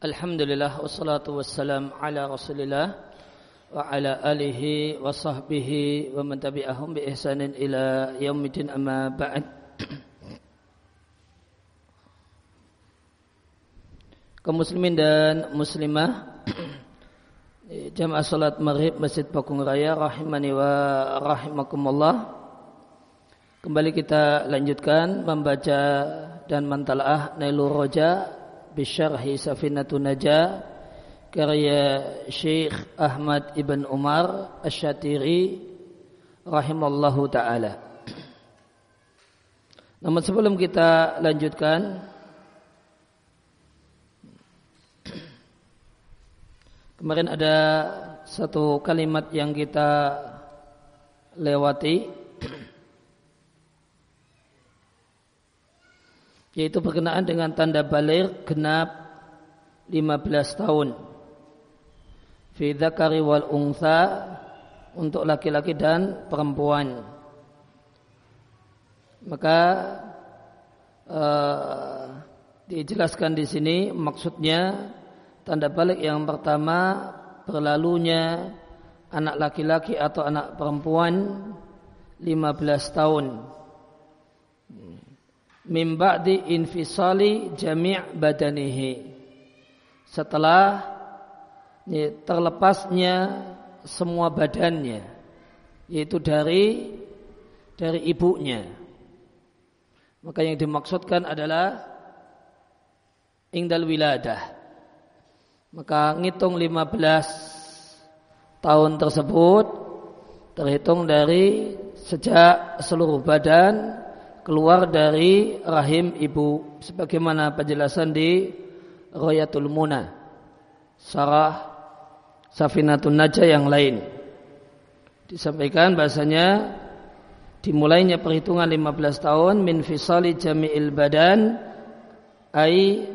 Alhamdulillah wassalatu wassalam ala Rasulillah wa ala alihi wa sahbihi wa man tabi'ahum bi ihsanin ila yaumidin amma ba'd. Kaum muslimin dan muslimah jamaah salat maghrib Masjid Pakung Raya rahimani wa rahimakumullah. Kembali kita lanjutkan membaca dan mentalaah Nailul Roja bisyarhi Safinatun Najah karya Syekh Ahmad Ibn Umar Asy-Syatiri rahimallahu taala. Namun sebelum kita lanjutkan Kemarin ada satu kalimat yang kita lewati yaitu berkenaan dengan tanda balik genap 15 tahun. Fi dzakari wal untuk laki-laki dan perempuan. Maka uh, dijelaskan di sini maksudnya tanda balik yang pertama berlalunya anak laki-laki atau anak perempuan 15 tahun min ba'di infisali jami' badanihi. Setelah ya, terlepasnya semua badannya yaitu dari dari ibunya. Maka yang dimaksudkan adalah ingdal wiladah. Maka ngitung 15 tahun tersebut terhitung dari sejak seluruh badan keluar dari rahim ibu. Sebagaimana penjelasan di Royatul Muna Sarah Safinatun Najah yang lain. Disampaikan bahasanya dimulainya perhitungan 15 tahun min fisali jami'il badan ai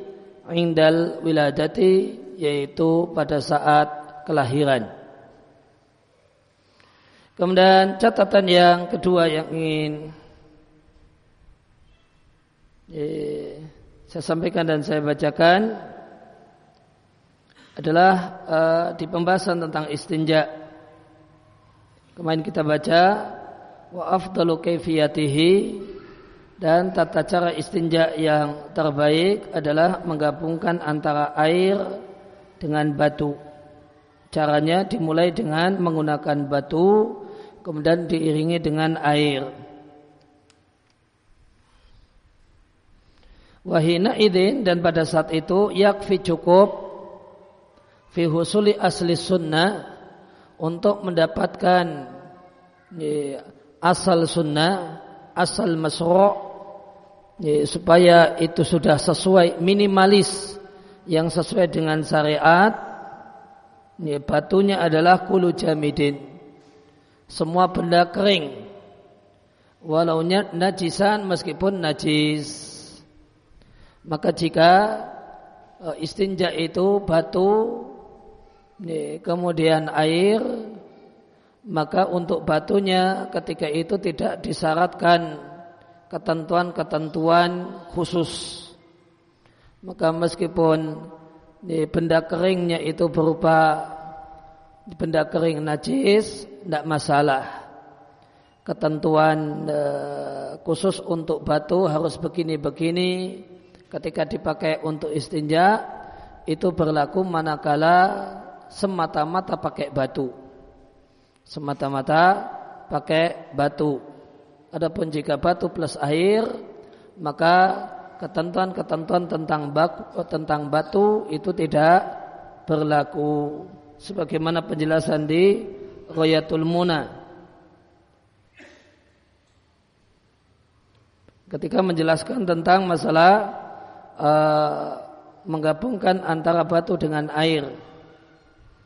indal wiladati yaitu pada saat kelahiran. Kemudian catatan yang kedua yang ingin eh, saya sampaikan dan saya bacakan adalah uh, di pembahasan tentang istinja. Kemarin kita baca wa afdalu kaifiyatihi dan tata cara istinja yang terbaik adalah menggabungkan antara air dengan batu. Caranya dimulai dengan menggunakan batu kemudian diiringi dengan air. Wahina idin dan pada saat itu yakfi cukup fi husuli asli sunnah untuk mendapatkan asal sunnah, asal masro' ya, supaya itu sudah sesuai minimalis yang sesuai dengan syariat. Ya, batunya adalah kulu jamidin. Semua benda kering. Walau najisan meskipun najis. Maka jika e, istinja itu batu kemudian air maka untuk batunya ketika itu tidak disyaratkan ketentuan-ketentuan khusus. Maka meskipun benda keringnya itu berupa benda kering najis tidak masalah. Ketentuan e, khusus untuk batu harus begini-begini ketika dipakai untuk istinja itu berlaku manakala semata-mata pakai batu. Semata-mata pakai batu. Adapun jika batu plus air, maka ketentuan-ketentuan tentang baku, tentang batu itu tidak berlaku. Sebagaimana penjelasan di Royatul Muna. Ketika menjelaskan tentang masalah uh, menggabungkan antara batu dengan air.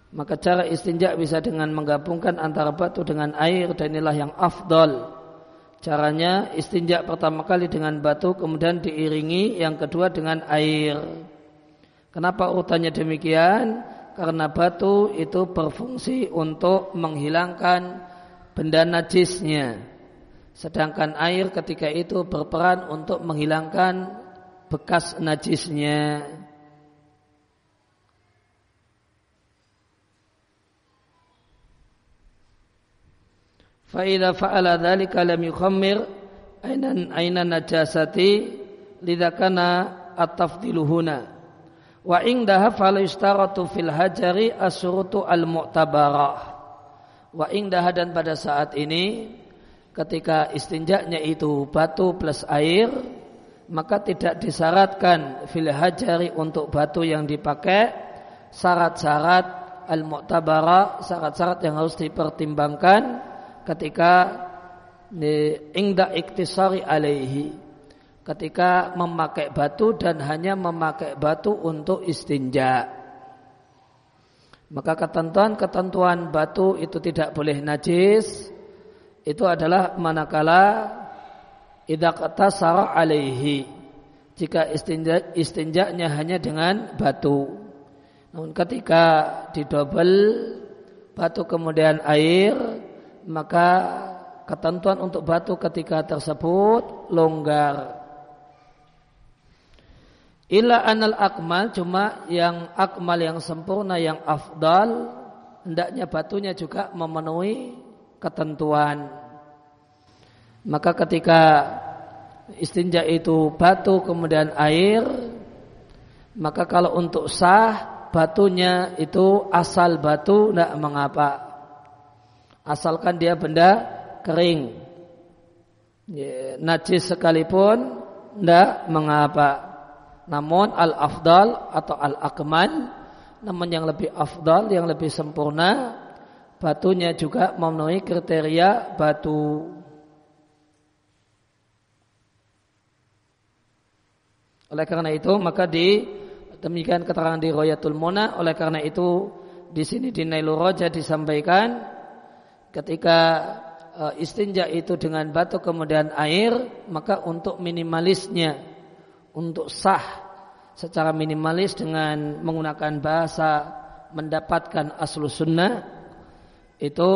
Maka cara istinja bisa dengan menggabungkan antara batu dengan air dan inilah yang afdol. Caranya istinja pertama kali dengan batu kemudian diiringi yang kedua dengan air. Kenapa urutannya demikian? Karena batu itu berfungsi untuk menghilangkan benda najisnya. Sedangkan air ketika itu berperan untuk menghilangkan bekas najisnya. Fa'idha fa'ala dzalika lam yukhammir ainan ainan najasati lidakana at-tafdiluhuna wa indaha fala yustaratu fil hajari asurutu al-mu'tabarah wa indaha dan pada saat ini ketika istinjaknya itu batu plus air maka tidak disyaratkan fil hajari untuk batu yang dipakai. Syarat-syarat al-mu'tabara syarat-syarat yang harus dipertimbangkan ketika ingda iktisari alaihi. Ketika memakai batu dan hanya memakai batu untuk istinja. Maka ketentuan-ketentuan batu itu tidak boleh najis. Itu adalah manakala idza qatasara alaihi jika istinja istinjanya hanya dengan batu namun ketika didobel batu kemudian air maka ketentuan untuk batu ketika tersebut longgar. Ila anal akmal cuma yang akmal yang sempurna yang afdal hendaknya batunya juga memenuhi ketentuan. Maka ketika istinja itu batu kemudian air maka kalau untuk sah batunya itu asal batu tidak mengapa asalkan dia benda kering. Ya, najis sekalipun tidak mengapa. Namun al-afdal atau al-akmal, namun yang lebih afdal, yang lebih sempurna, batunya juga memenuhi kriteria batu. Oleh karena itu maka di demikian keterangan di Royatul Mona. Oleh karena itu di sini di Nailul Roja disampaikan ketika uh, istinja itu dengan batu kemudian air, maka untuk minimalisnya, untuk sah secara minimalis dengan menggunakan bahasa mendapatkan aslu sunnah itu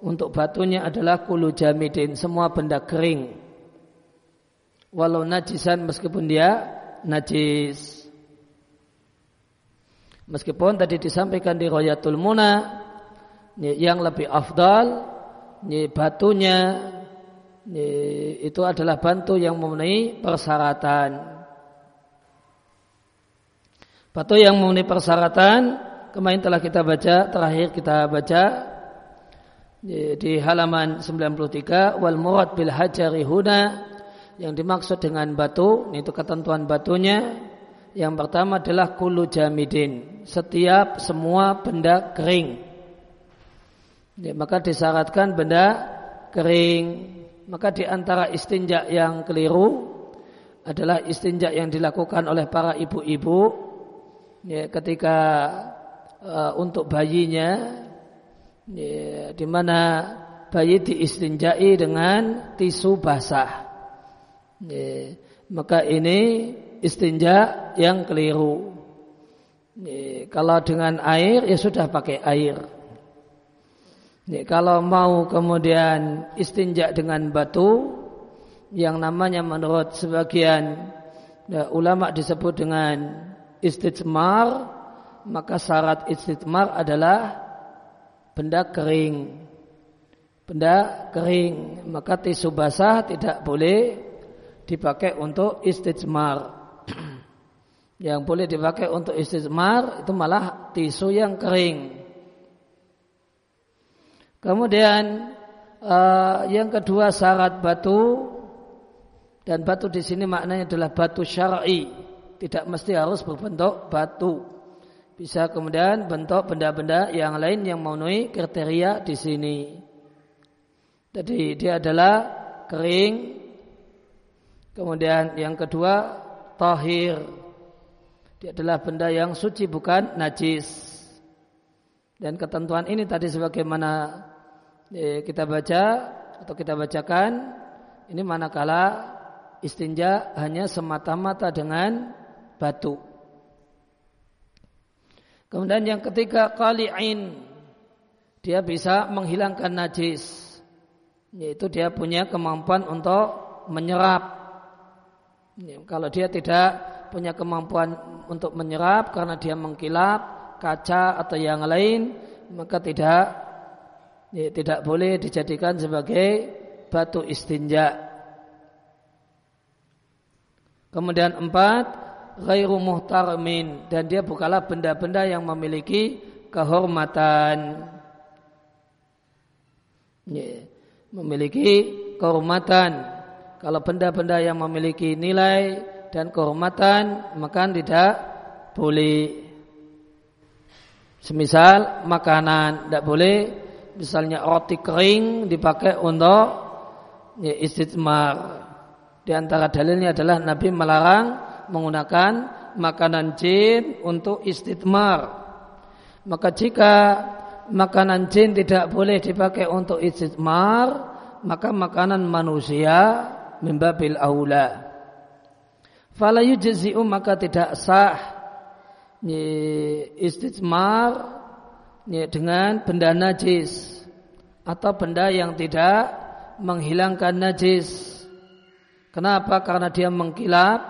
untuk batunya adalah kulu jamidin semua benda kering walau najisan meskipun dia najis meskipun tadi disampaikan di Royatul Muna yang lebih afdal batunya itu adalah bantu yang memenuhi persyaratan. Batu yang memenuhi persyaratan kemarin telah kita baca, terakhir kita baca di halaman 93 wal murad bil hajari huna yang dimaksud dengan batu itu ketentuan batunya. Yang pertama adalah kulu jamidin. Setiap semua benda kering. Ya, maka disyaratkan benda kering. Maka di antara istinja yang keliru adalah istinja yang dilakukan oleh para ibu-ibu. Ya, ketika uh, untuk bayinya. Ya, di mana bayi diistinjai dengan tisu basah. Ya, maka ini istinja yang keliru. Ya, kalau dengan air ya sudah pakai air. Nih, kalau mau kemudian istinja dengan batu yang namanya menurut sebagian ya, ulama disebut dengan istijmar maka syarat istijmar adalah benda kering. Benda kering. Maka tisu basah tidak boleh dipakai untuk istijmar yang boleh dipakai untuk istijmar itu malah tisu yang kering Kemudian uh, yang kedua syarat batu dan batu di sini maknanya adalah batu syar'i, tidak mesti harus berbentuk batu. Bisa kemudian bentuk benda-benda yang lain yang memenuhi kriteria di sini. Jadi dia adalah kering. Kemudian yang kedua tahir. Dia adalah benda yang suci bukan najis. Dan ketentuan ini tadi sebagaimana kita baca atau kita bacakan ini manakala istinja hanya semata-mata dengan batu. Kemudian yang ketiga kali'in dia bisa menghilangkan najis yaitu dia punya kemampuan untuk menyerap. Kalau dia tidak punya kemampuan untuk menyerap karena dia mengkilap kaca atau yang lain maka tidak ya, tidak boleh dijadikan sebagai batu istinja. Kemudian empat, ghairu muhtarmin dan dia bukanlah benda-benda yang memiliki kehormatan. Ya, memiliki kehormatan. Kalau benda-benda yang memiliki nilai dan kehormatan maka tidak boleh. Semisal makanan tidak boleh, misalnya roti kering dipakai untuk ya, istitmar. Di antara dalilnya adalah Nabi melarang menggunakan makanan jin untuk istitmar. Maka jika makanan jin tidak boleh dipakai untuk istitmar, maka makanan manusia mimbabil aula. Fala yujzi'u maka tidak sah istijmar dengan benda najis atau benda yang tidak menghilangkan najis. Kenapa? Karena dia mengkilap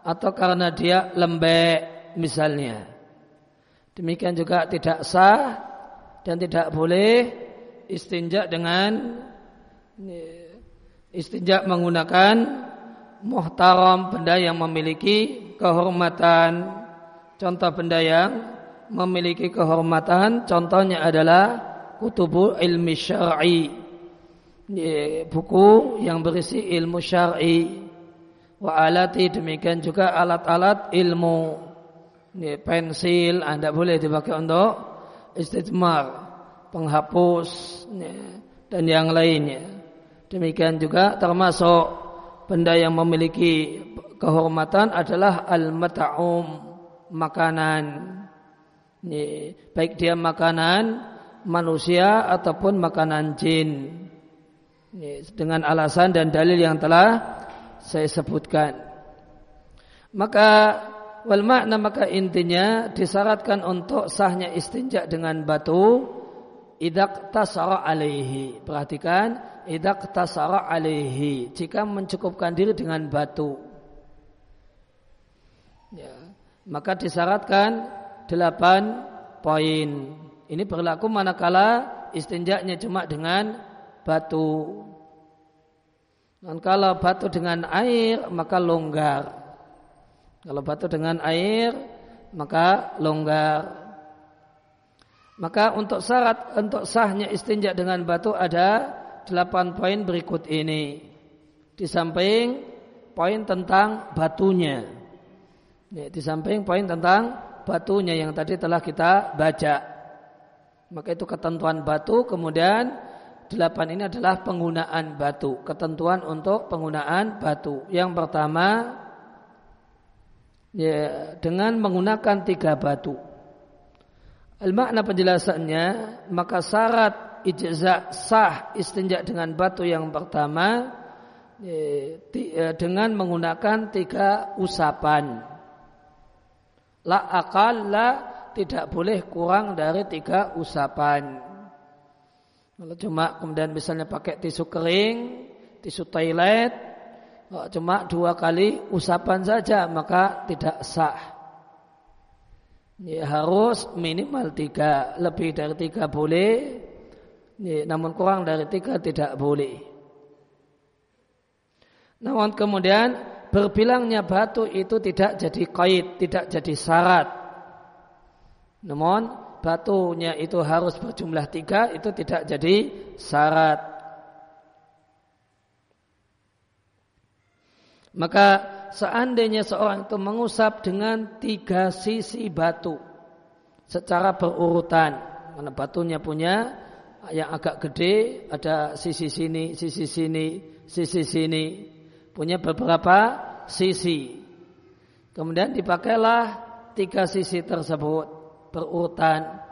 atau karena dia lembek misalnya. Demikian juga tidak sah dan tidak boleh istinja dengan istinja menggunakan muhtaram benda yang memiliki kehormatan. Contoh benda yang memiliki kehormatan contohnya adalah kutubu ilmi syar'i. Buku yang berisi ilmu syar'i. Wa alati demikian juga alat-alat ilmu. Pensil anda boleh dipakai untuk istitmar penghapus dan yang lainnya demikian juga termasuk benda yang memiliki kehormatan adalah al-mata'um makanan. Ini, baik dia makanan manusia ataupun makanan jin. Ini, dengan alasan dan dalil yang telah saya sebutkan. Maka wal makna maka intinya disyaratkan untuk sahnya istinja dengan batu idak tasara alaihi perhatikan idak tasara alaihi jika mencukupkan diri dengan batu ya maka disyaratkan delapan poin. Ini berlaku manakala istinjaknya cuma dengan batu. Dan kalau batu dengan air maka longgar. Kalau batu dengan air maka longgar. Maka untuk syarat untuk sahnya istinjak dengan batu ada delapan poin berikut ini. Di samping poin tentang batunya. Ya, di samping poin tentang batunya yang tadi telah kita baca. Maka itu ketentuan batu, kemudian delapan ini adalah penggunaan batu. Ketentuan untuk penggunaan batu. Yang pertama, ya, dengan menggunakan tiga batu. Al-makna penjelasannya, maka syarat ijza sah istinja dengan batu yang pertama, ya, ya, dengan menggunakan tiga usapan. La la tidak boleh kurang dari tiga usapan. Kalau cuma kemudian misalnya pakai tisu kering, tisu toilet, cuma dua kali usapan saja maka tidak sah. Ya, harus minimal tiga, lebih dari tiga boleh, ya, namun kurang dari tiga tidak boleh. Namun kemudian berbilangnya batu itu tidak jadi kait, tidak jadi syarat. Namun batunya itu harus berjumlah tiga, itu tidak jadi syarat. Maka seandainya seorang itu mengusap dengan tiga sisi batu secara berurutan, karena batunya punya yang agak gede, ada sisi sini, sisi sini, sisi sini, punya beberapa sisi. Kemudian dipakailah tiga sisi tersebut berurutan.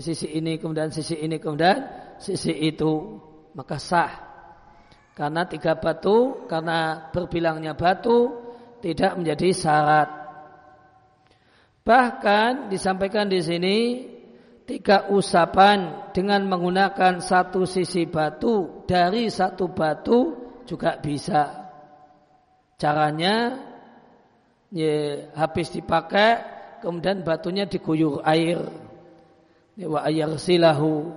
Sisi ini, kemudian sisi ini, kemudian sisi itu. Maka sah. Karena tiga batu, karena berbilangnya batu, tidak menjadi syarat. Bahkan disampaikan di sini tiga usapan dengan menggunakan satu sisi batu dari satu batu juga bisa. Caranya ya, habis dipakai kemudian batunya diguyur air. Wa silahu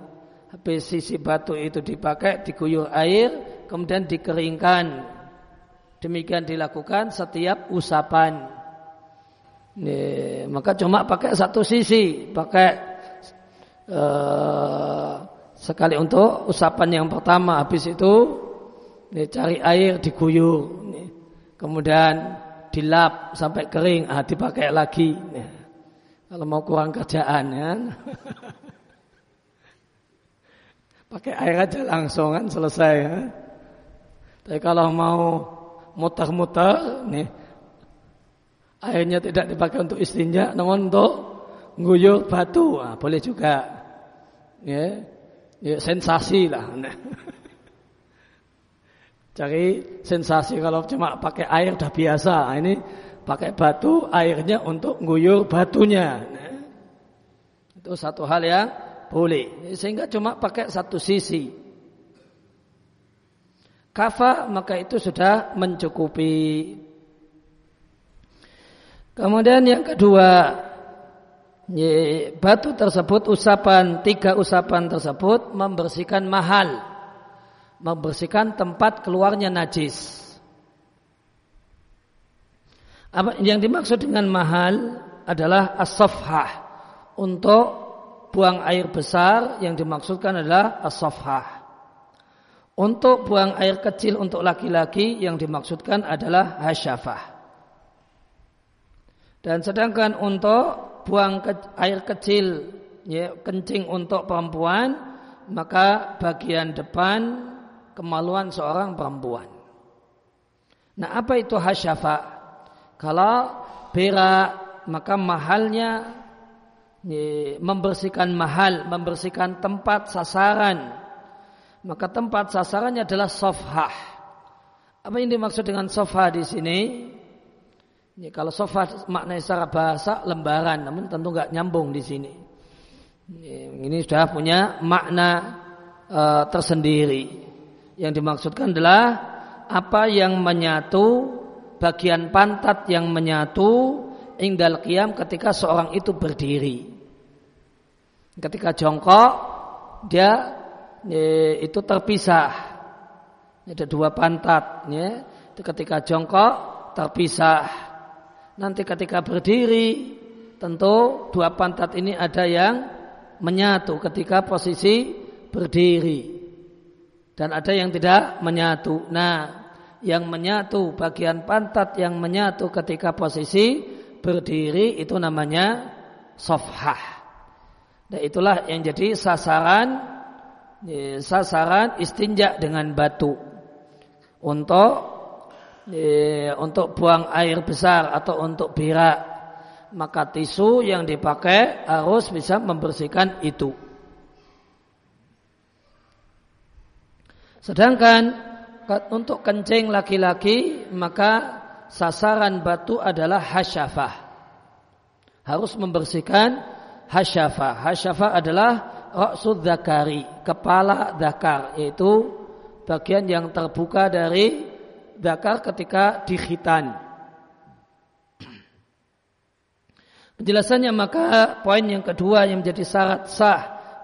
habis sisi batu itu dipakai diguyur air kemudian dikeringkan demikian dilakukan setiap usapan Nih, maka cuma pakai satu sisi pakai uh, sekali untuk usapan yang pertama habis itu nih, cari air diguyur nih. kemudian dilap sampai kering ah, dipakai lagi nih. kalau mau kurang kerjaan ya pakai air aja langsung kan selesai ya. Tapi kalau mau muter-muter nih airnya tidak dipakai untuk istinja namun untuk nguyur batu nah, boleh juga. Ya, ya sensasi lah. Cari sensasi kalau cuma pakai air udah biasa. Nah, ini pakai batu airnya untuk nguyur batunya. Nah, itu satu hal yang boleh. Sehingga cuma pakai satu sisi kafa maka itu sudah mencukupi. Kemudian yang kedua batu tersebut usapan tiga usapan tersebut membersihkan mahal. Membersihkan tempat keluarnya najis. Apa yang dimaksud dengan mahal adalah as untuk buang air besar yang dimaksudkan adalah as-safhah. Untuk buang air kecil untuk laki-laki yang dimaksudkan adalah hasyafah. Dan sedangkan untuk buang ke, air kecil ya, kencing untuk perempuan maka bagian depan kemaluan seorang perempuan. Nah apa itu hasyafah? Kalau berak maka mahalnya membersihkan mahal, membersihkan tempat sasaran. Maka tempat sasarannya adalah sofah. Apa yang dimaksud dengan sofah di sini? Ini kalau sofah maknanya secara bahasa lembaran, namun tentu nggak nyambung di sini. Ini sudah punya makna uh, tersendiri. Yang dimaksudkan adalah apa yang menyatu bagian pantat yang menyatu ingdal qiyam ketika seorang itu berdiri. Ketika jongkok dia e, itu terpisah. Ada dua pantat, ya. Itu ketika jongkok terpisah. Nanti ketika berdiri tentu dua pantat ini ada yang menyatu ketika posisi berdiri dan ada yang tidak menyatu. Nah, yang menyatu bagian pantat yang menyatu ketika posisi berdiri itu namanya sofhah. Dan itulah yang jadi sasaran ya, sasaran istinja dengan batu untuk untuk buang air besar atau untuk berak maka tisu yang dipakai harus bisa membersihkan itu. Sedangkan untuk kencing laki-laki maka sasaran batu adalah hasyafah. Harus membersihkan hasyafa. Hasyafa adalah raksud zakari, kepala zakar, yaitu bagian yang terbuka dari zakar ketika dikhitan. Penjelasannya maka poin yang kedua yang menjadi syarat sah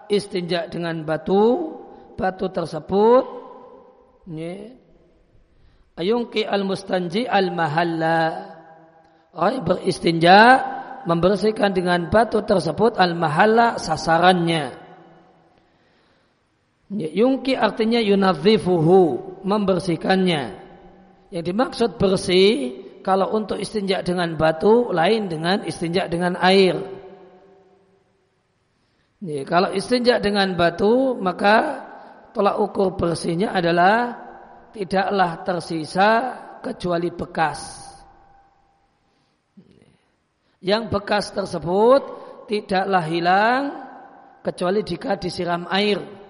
istinja dengan batu, batu tersebut ini ayungki al mustanji al mahalla. Orang beristinja membersihkan dengan batu tersebut al-mahalla sasarannya. Yungki artinya yunadzifuhu, membersihkannya. Yang dimaksud bersih kalau untuk istinja dengan batu lain dengan istinja dengan air. Nih, kalau istinja dengan batu maka tolak ukur bersihnya adalah tidaklah tersisa kecuali bekas yang bekas tersebut tidaklah hilang kecuali jika disiram air.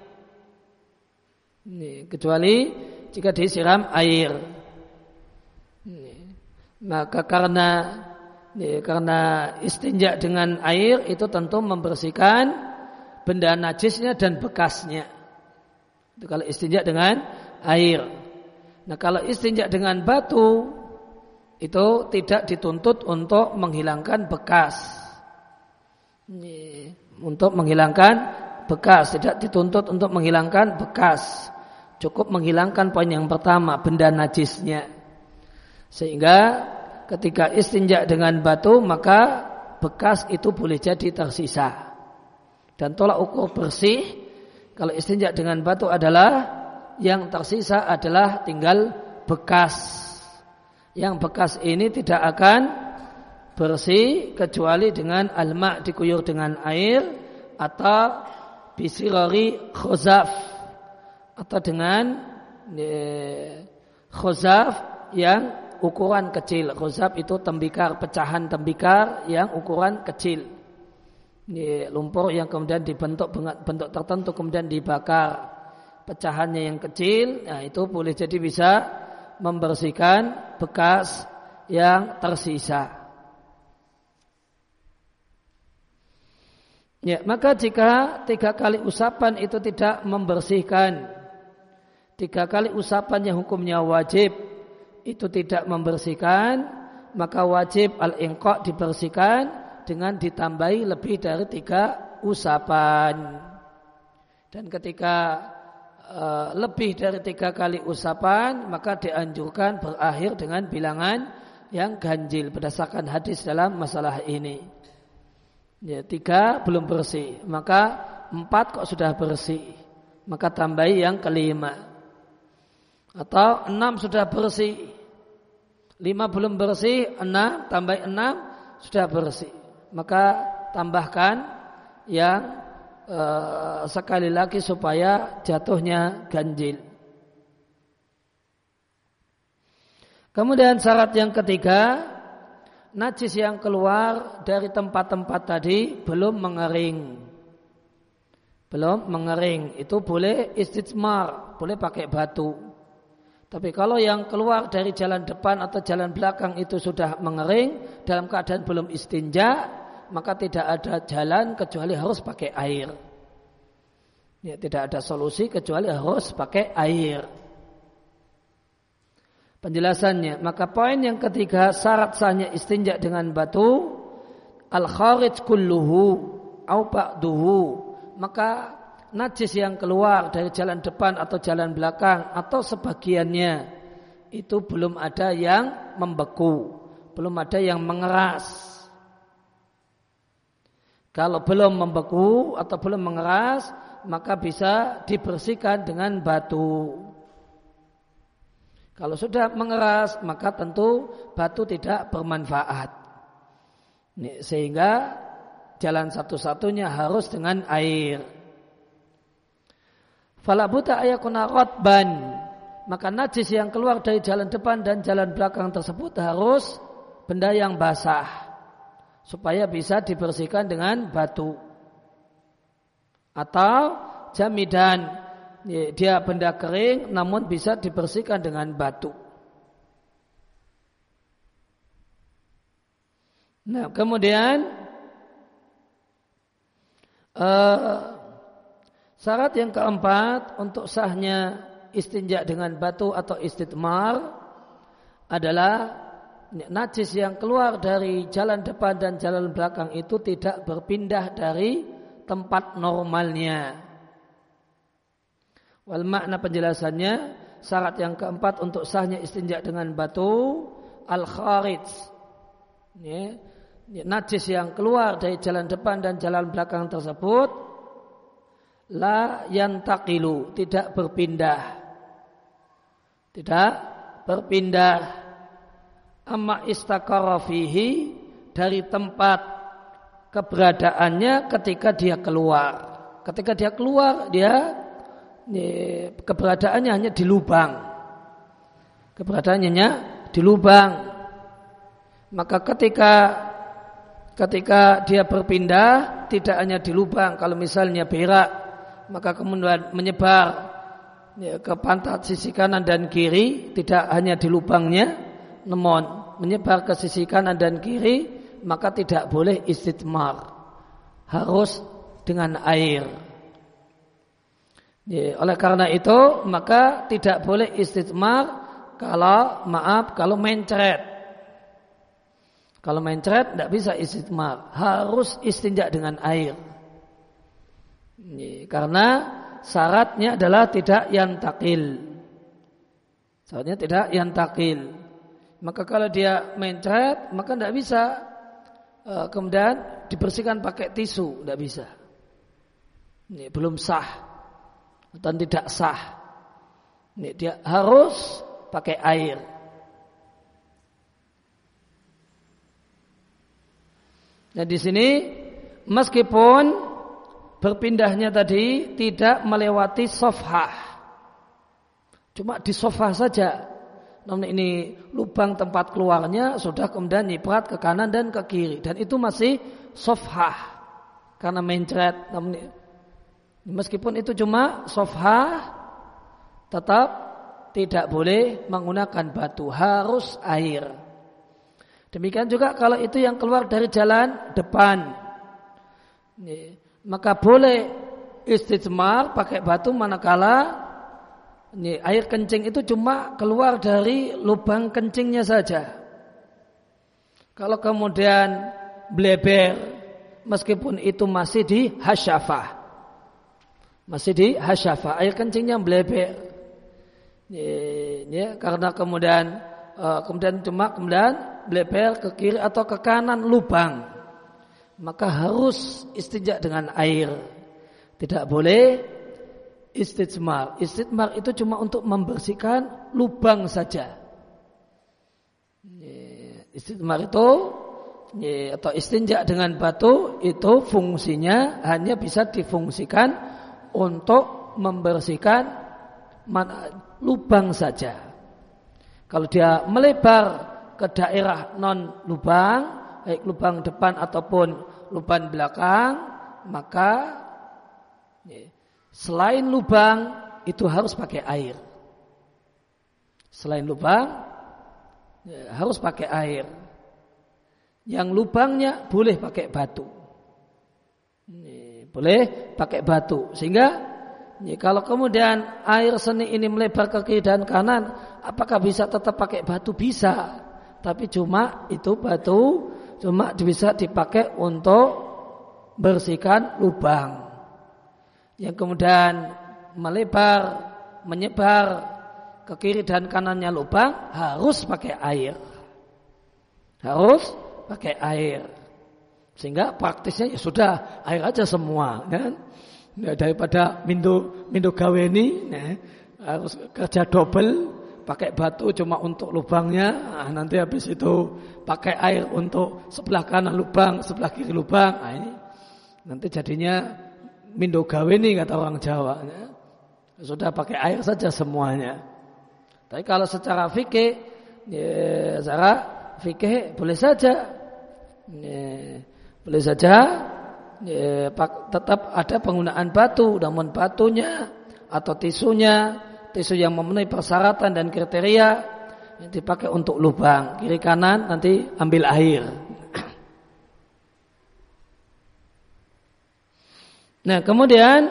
Ini, kecuali jika disiram air. Maka karena ini, karena istinja dengan air itu tentu membersihkan benda najisnya dan bekasnya. Itu kalau istinja dengan air. Nah kalau istinja dengan batu itu tidak dituntut untuk menghilangkan bekas. Untuk menghilangkan bekas, tidak dituntut untuk menghilangkan bekas. Cukup menghilangkan poin yang pertama, benda najisnya. Sehingga ketika istinja dengan batu, maka bekas itu boleh jadi tersisa. Dan tolak ukur bersih, kalau istinja dengan batu adalah yang tersisa adalah tinggal bekas. Yang bekas ini tidak akan bersih kecuali dengan alma dikuyur dengan air atau bisirari khozaf atau dengan e, khozaf yang ukuran kecil. Khozaf itu tembikar, pecahan tembikar yang ukuran kecil. Ini lumpur yang kemudian dibentuk bentuk tertentu kemudian dibakar. Pecahannya yang kecil, nah itu boleh jadi bisa membersihkan bekas yang tersisa. Ya, maka jika tiga kali usapan itu tidak membersihkan, tiga kali usapan yang hukumnya wajib itu tidak membersihkan, maka wajib al-inqa dibersihkan dengan ditambahi lebih dari tiga usapan. Dan ketika uh, lebih dari tiga kali usapan, maka dianjurkan berakhir dengan bilangan yang ganjil berdasarkan hadis dalam masalah ini. Ya, tiga belum bersih, maka empat kok sudah bersih, maka tambahi yang kelima. Atau enam sudah bersih, lima belum bersih, enam tambah enam sudah bersih, maka tambahkan yang uh, sekali lagi supaya jatuhnya ganjil. Kemudian syarat yang ketiga najis yang keluar dari tempat-tempat tadi belum mengering. Belum mengering. Itu boleh istitsmar, boleh pakai batu. Tapi kalau yang keluar dari jalan depan atau jalan belakang itu sudah mengering dalam keadaan belum istinja, maka tidak ada jalan kecuali harus pakai air. Ya, tidak ada solusi kecuali harus pakai air penjelasannya. Maka poin yang ketiga syarat sahnya istinja dengan batu al kharij kulluhu au ba'duhu. Maka najis yang keluar dari jalan depan atau jalan belakang atau sebagiannya itu belum ada yang membeku, belum ada yang mengeras. Kalau belum membeku atau belum mengeras, maka bisa dibersihkan dengan batu. Kalau sudah mengeras maka tentu batu tidak bermanfaat. Sehingga jalan satu-satunya harus dengan air. Falabuta ayakuna rotban. Maka najis yang keluar dari jalan depan dan jalan belakang tersebut harus benda yang basah. Supaya bisa dibersihkan dengan batu. Atau jamidan dia benda kering namun bisa dibersihkan dengan batu. Nah, kemudian uh, syarat yang keempat untuk sahnya istinja dengan batu atau istitmar adalah najis yang keluar dari jalan depan dan jalan belakang itu tidak berpindah dari tempat normalnya. Wal makna penjelasannya syarat yang keempat untuk sahnya istinja dengan batu al kharij. Najis yang keluar dari jalan depan dan jalan belakang tersebut la yantaqilu tidak berpindah. Tidak berpindah amma istakara fihi dari tempat keberadaannya ketika dia keluar. Ketika dia keluar dia keberadaannya hanya di lubang. Keberadaannya di lubang. Maka ketika ketika dia berpindah tidak hanya di lubang, kalau misalnya berak maka kemudian menyebar ya, ke pantat sisi kanan dan kiri, tidak hanya di lubangnya, namun menyebar ke sisi kanan dan kiri, maka tidak boleh istitmar. Harus dengan air. Ya, oleh karena itu maka tidak boleh istitmar kalau maaf kalau mencret. Kalau mencret tidak bisa istitmar, harus istinja dengan air. Karena syaratnya adalah tidak yang takil. Syaratnya tidak yang takil. Maka kalau dia mencret, maka tidak bisa uh, kemudian dibersihkan pakai tisu, tidak bisa. Ini belum sah dan tidak sah. Ini dia harus pakai air. Nah di sini meskipun berpindahnya tadi tidak melewati sofah. Cuma di sofah saja. Namun ini lubang tempat keluarnya sudah kemudian nyiprat ke kanan dan ke kiri. Dan itu masih sofah. Karena mencret. Namun meskipun itu cuma sofah, tetap tidak boleh menggunakan batu. Harus air. Demikian juga kalau itu yang keluar dari jalan depan maka boleh istijmar pakai batu manakala ini, air kencing itu cuma keluar dari lubang kencingnya saja. Kalau kemudian bleber meskipun itu masih di hasyafah. Masih di hasyafah, air kencingnya bleber. Ya, karena kemudian uh, kemudian cuma kemudian bleber ke kiri atau ke kanan lubang maka harus istinja dengan air. Tidak boleh istijmar. Istijmar itu cuma untuk membersihkan lubang saja. Istijmar itu atau istinja dengan batu itu fungsinya hanya bisa difungsikan untuk membersihkan lubang saja. Kalau dia melebar ke daerah non lubang, baik lubang depan ataupun lubang belakang, maka ya, selain lubang itu harus pakai air. Selain lubang ya, harus pakai air. Yang lubangnya boleh pakai batu. boleh pakai batu. Sehingga ya, kalau kemudian air seni ini melebar ke kiri dan kanan, apakah bisa tetap pakai batu? Bisa. Tapi cuma itu batu cuma bisa dipakai untuk bersihkan lubang. Yang kemudian melebar menyebar ke kiri dan kanannya lubang harus pakai air. Harus pakai air. Sehingga praktisnya ya sudah air aja semua kan? Ya, daripada mindo mindo gaweni ya, harus kerja double pakai batu cuma untuk lubangnya, nah, nanti habis itu pakai air untuk sebelah kanan lubang, sebelah kiri lubang. Nah, ini nanti jadinya mindo gawe nih kata orang Jawa. Ya. Sudah pakai air saja semuanya. Tapi kalau secara fikih, ya, secara fikih boleh saja, ya, boleh saja ya, tetap ada penggunaan batu, namun batunya atau tisunya tisu yang memenuhi persyaratan dan kriteria yang dipakai untuk lubang kiri kanan nanti ambil air. Nah kemudian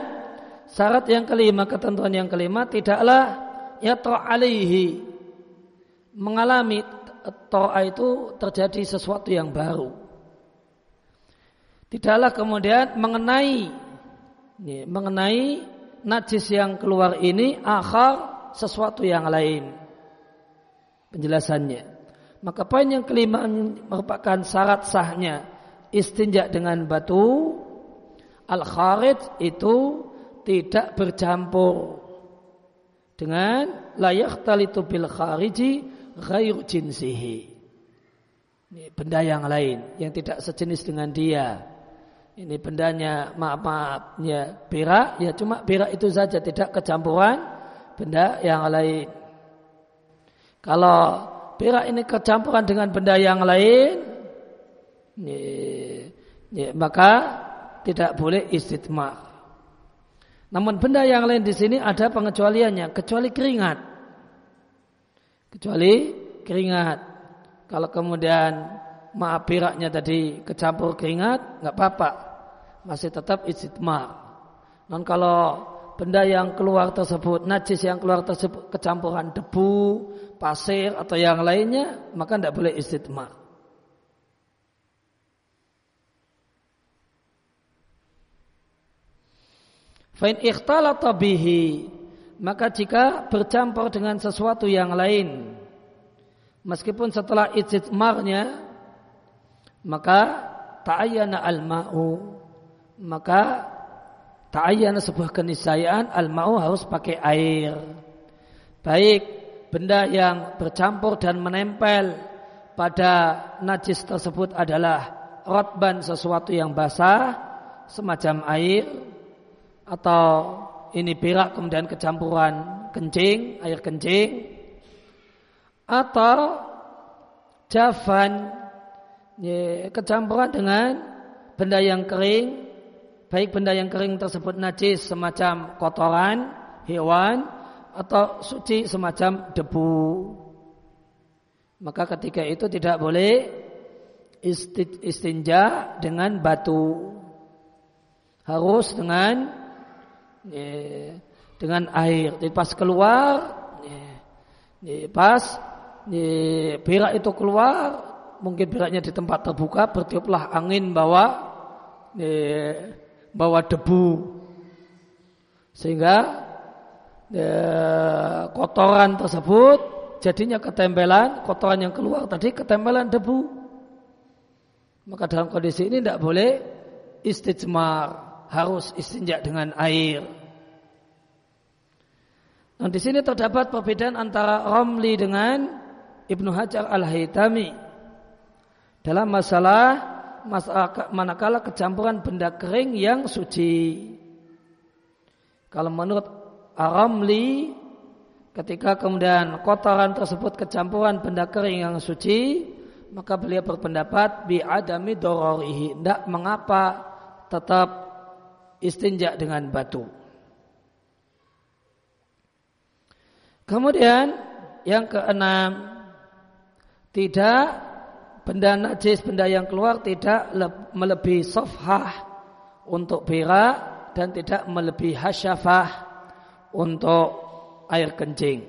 syarat yang kelima ketentuan yang kelima tidaklah ya alaihi mengalami to'a itu terjadi sesuatu yang baru. Tidaklah kemudian mengenai mengenai najis yang keluar ini akhar sesuatu yang lain. Penjelasannya. Maka poin yang kelima merupakan syarat sahnya istinja dengan batu al kharij itu tidak bercampur dengan layak talitu bil khariji ghairu jinsihi. Ini benda yang lain yang tidak sejenis dengan dia ini bendanya maaf maafnya berak ya cuma berak itu saja tidak kecampuran benda yang lain. Kalau berak ini kecampuran dengan benda yang lain maka tidak boleh istitma namun benda yang lain di sini ada pengecualiannya kecuali keringat. Kecuali keringat. Kalau kemudian maaf beraknya tadi kecampur keringat nggak apa-apa masih tetap istitma. Non kalau benda yang keluar tersebut, najis yang keluar tersebut kecampuran debu, pasir atau yang lainnya, maka tidak boleh istitma. Fain ikhtalata bihi maka jika bercampur dengan sesuatu yang lain meskipun setelah ijtmarnya maka ta'ayyana al-ma'u maka ta'ayyana sebuah keniscayaan al-ma'u harus pakai air. Baik benda yang bercampur dan menempel pada najis tersebut adalah rotban sesuatu yang basah semacam air atau ini berak kemudian kecampuran kencing, air kencing atau jafan ya, kecampuran dengan benda yang kering baik benda yang kering tersebut najis semacam kotoran hewan atau suci semacam debu maka ketika itu tidak boleh istinja dengan batu harus dengan dengan air. Jadi pas keluar, pas berak itu keluar, mungkin beraknya di tempat terbuka, bertiuplah angin bawa bawa debu, sehingga ya, kotoran tersebut jadinya ketempelan, kotoran yang keluar tadi ketempelan debu. Maka dalam kondisi ini tidak boleh istijmar harus istinja dengan air. Nah, di sini terdapat perbedaan antara Romli dengan Ibnu Hajar Al-Haytami dalam masalah masalah manakala kecampuran benda kering yang suci. Kalau menurut Aramli ketika kemudian kotoran tersebut kecampuran benda kering yang suci, maka beliau berpendapat bi adami dororihi. Tidak mengapa tetap istinja dengan batu. Kemudian yang keenam tidak benda najis benda yang keluar tidak melebihi sofhah untuk berak dan tidak melebihi hasyafah untuk air kencing.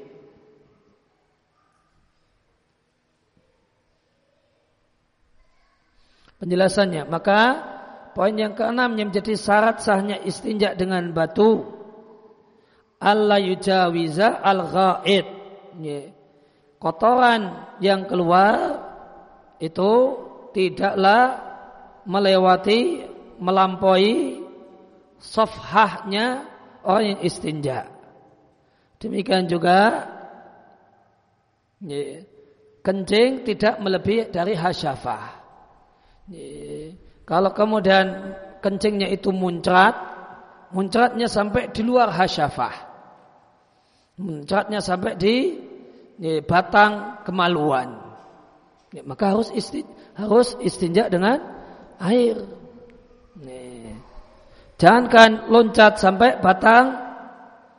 Penjelasannya, maka Poin yang keenam yang menjadi syarat sahnya istinja dengan batu. Allah yujawiza al ghaid. Kotoran yang keluar itu tidaklah melewati melampaui sofhahnya orang yang istinja. Demikian juga kencing tidak melebihi dari hasyafah. Kalau kemudian kencingnya itu muncrat, muncratnya sampai di luar hasyafah. Muncratnya sampai di, batang kemaluan. Ya, maka harus isti, harus istinja dengan air. Nih. Jangankan loncat sampai batang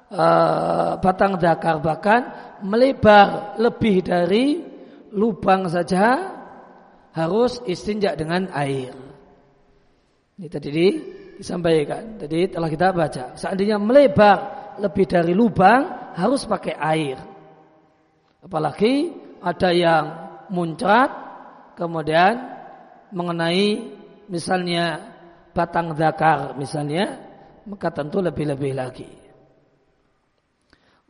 uh, batang dakar bahkan melebar lebih dari lubang saja harus istinja dengan air. Ini tadi disampaikan. Tadi telah kita baca. Seandainya melebar lebih dari lubang harus pakai air. Apalagi ada yang muncrat kemudian mengenai misalnya batang zakar misalnya maka tentu lebih-lebih lagi.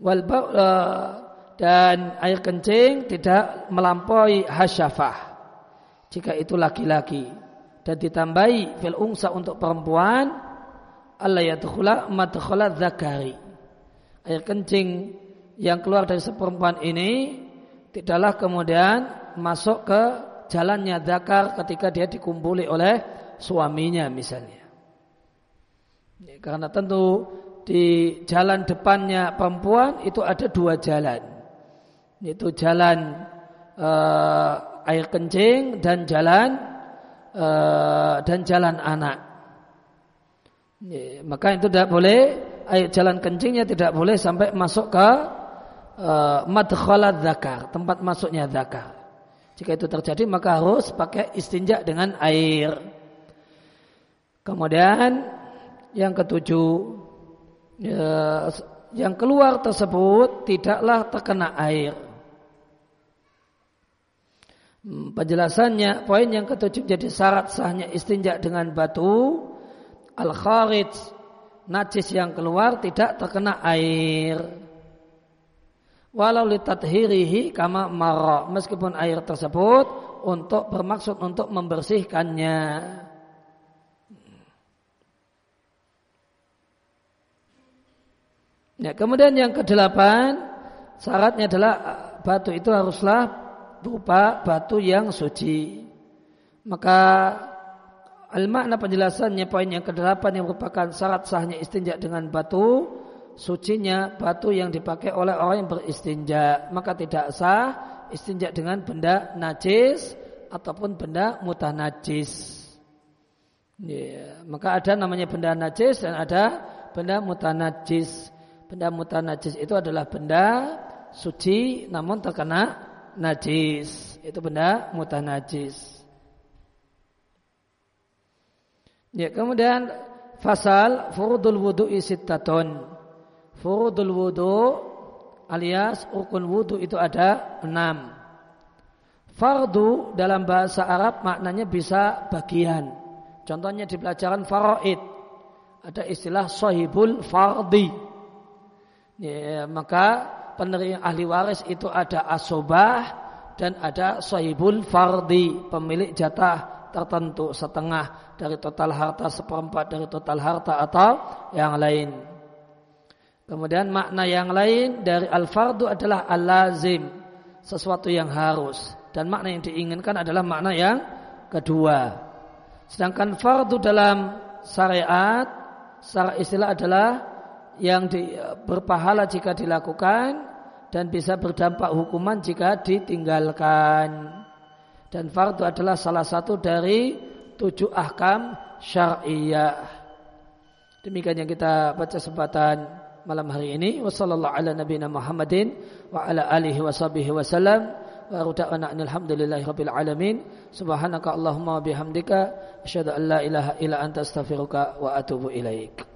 Wal eh, dan air kencing tidak melampaui hasyafah. Jika itu laki-laki. Dan ditambahi fil ungsa untuk perempuan Allah yadkhula madkhala zakari. Air kencing yang keluar dari seperempuan ini tidaklah kemudian masuk ke jalannya zakar ketika dia dikumpuli oleh suaminya misalnya karena tentu di jalan depannya perempuan itu ada dua jalan yaitu jalan uh, air kencing dan jalan Eh, dan jalan anak. Ya, maka itu tidak boleh air jalan kencingnya tidak boleh sampai masuk ke uh, madkhalat zakar, tempat masuknya zakar. Jika itu terjadi maka harus pakai istinja dengan air. Kemudian yang ketujuh ya, yang keluar tersebut tidaklah terkena air. Hmm, penjelasannya poin yang ketujuh jadi syarat sahnya istinja dengan batu al kharij najis yang keluar tidak terkena air. Walau litathirihi kama marra meskipun air tersebut untuk bermaksud untuk membersihkannya. Ya, kemudian yang kedelapan syaratnya adalah batu itu haruslah berupa batu yang suci. Maka al-makna penjelasannya poin yang kedelapan yang merupakan syarat sahnya istinja dengan batu sucinya batu yang dipakai oleh orang yang beristinja maka tidak sah istinja dengan benda najis ataupun benda mutah najis. Ya, maka ada namanya benda najis dan ada benda mutah najis. Benda mutanajis itu adalah benda suci namun terkena najis. Itu benda mutanajis. Ya, kemudian fasal furudul wudu sittatun. Furudul wudu alias rukun wudu itu ada enam. Fardu dalam bahasa Arab maknanya bisa bagian. Contohnya di pelajaran faraid ada istilah sahibul fardi Ya, maka penerima ahli waris itu ada asobah dan ada sahibul fardi, pemilik jatah tertentu setengah dari total harta seperempat dari total harta atau yang lain. Kemudian makna yang lain dari al-fardu adalah al-lazim, sesuatu yang harus. Dan makna yang diinginkan adalah makna yang kedua. Sedangkan fardu dalam syariat, secara istilah adalah yang di, berpahala jika dilakukan dan bisa berdampak hukuman jika ditinggalkan. Dan fardu adalah salah satu dari tujuh ahkam syariah. Demikian yang kita baca kesempatan malam hari ini. Wassallallahu ala nabiyina Muhammadin wa ala alihi wa sahbihi wa sallam. Wa ruta'ana alhamdulillahi rabbil alamin. Subhanaka Allahumma bihamdika. Asyadu an la ilaha illa anta astaghfiruka wa atubu ilaik.